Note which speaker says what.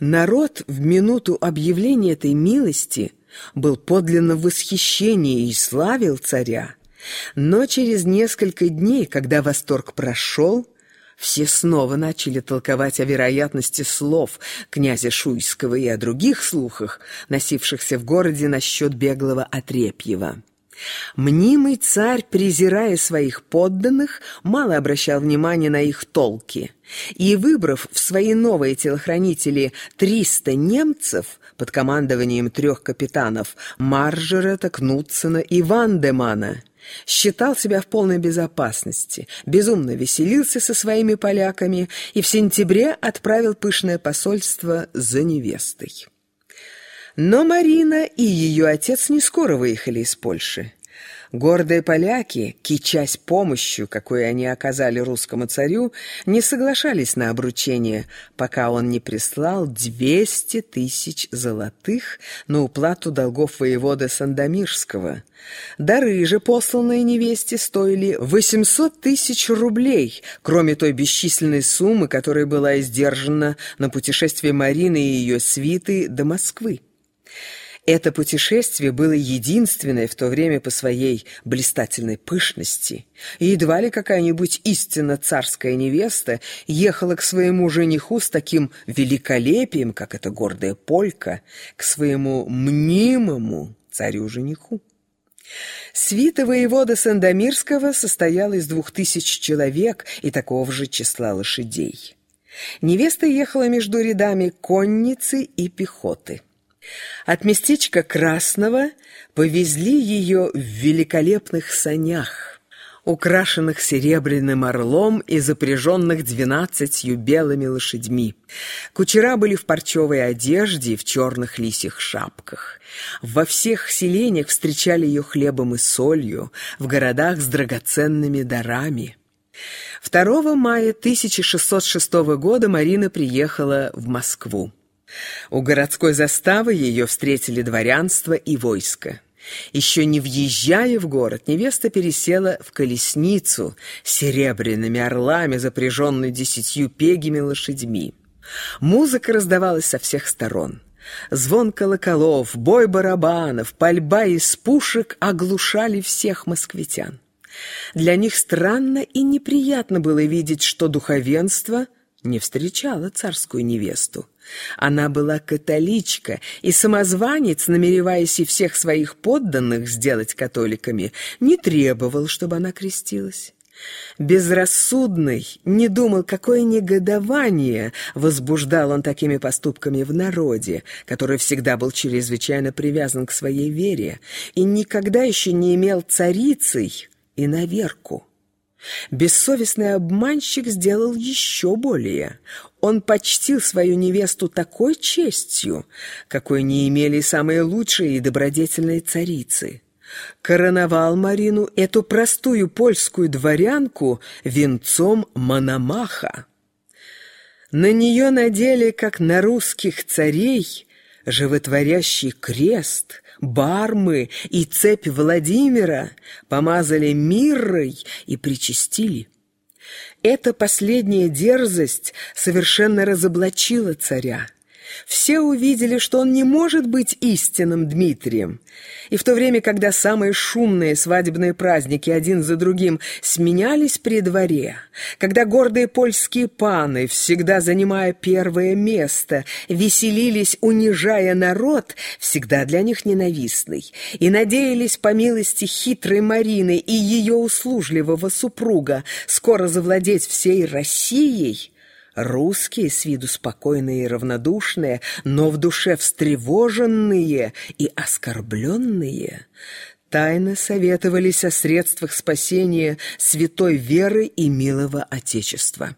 Speaker 1: Народ в минуту объявления этой милости был подлинно в восхищении и славил царя. Но через несколько дней, когда восторг прошел, все снова начали толковать о вероятности слов князя Шуйского и о других слухах, носившихся в городе насчет беглого Отрепьева. Мнимый царь, презирая своих подданных, мало обращал внимания на их толки. И, выбрав в свои новые телохранители 300 немцев под командованием трех капитанов Маржерета, Кнутсена и Вандемана, считал себя в полной безопасности, безумно веселился со своими поляками и в сентябре отправил пышное посольство за невестой. Но Марина и ее отец не скоро выехали из Польши. Гордые поляки, кичась помощью, какую они оказали русскому царю, не соглашались на обручение, пока он не прислал 200 тысяч золотых на уплату долгов воевода Сандомирского. Дары же, посланные невесте, стоили 800 тысяч рублей, кроме той бесчисленной суммы, которая была издержана на путешествие Марины и ее свиты до Москвы. Это путешествие было единственное в то время по своей блистательной пышности, и едва ли какая-нибудь истинно царская невеста ехала к своему жениху с таким великолепием, как эта гордая полька, к своему мнимому царю-жениху. Свита воевода Сандомирского состояла из двух тысяч человек и такого же числа лошадей. Невеста ехала между рядами конницы и пехоты. От местечка Красного повезли ее в великолепных санях, украшенных серебряным орлом и запряженных двенадцатью белыми лошадьми. Кучера были в парчевой одежде и в черных лисьих шапках. Во всех селениях встречали ее хлебом и солью, в городах с драгоценными дарами. 2 мая 1606 года Марина приехала в Москву. У городской заставы ее встретили дворянство и войско. Еще не въезжая в город, невеста пересела в колесницу с серебряными орлами, запряженной десятью пегими лошадьми. Музыка раздавалась со всех сторон. Звон колоколов, бой барабанов, пальба из пушек оглушали всех москвитян. Для них странно и неприятно было видеть, что духовенство не встречало царскую невесту. Она была католичка, и самозванец, намереваясь и всех своих подданных сделать католиками, не требовал, чтобы она крестилась. Безрассудный, не думал, какое негодование возбуждал он такими поступками в народе, который всегда был чрезвычайно привязан к своей вере и никогда еще не имел царицей и наверку. Бессовестный обманщик сделал еще более. Он почтил свою невесту такой честью, какой не имели самые лучшие и добродетельные царицы. Короновал Марину, эту простую польскую дворянку, венцом Мономаха. На нее надели, как на русских царей, животворящий крест, бармы и цепь Владимира, помазали миррой и причастили. Эта последняя дерзость совершенно разоблачила царя. Все увидели, что он не может быть истинным Дмитрием. И в то время, когда самые шумные свадебные праздники один за другим сменялись при дворе, когда гордые польские паны, всегда занимая первое место, веселились, унижая народ, всегда для них ненавистный, и надеялись по милости хитрой Марины и ее услужливого супруга скоро завладеть всей Россией, Русские, с виду спокойные и равнодушные, но в душе встревоженные и оскорбленные, тайно советовались о средствах спасения святой веры и милого Отечества.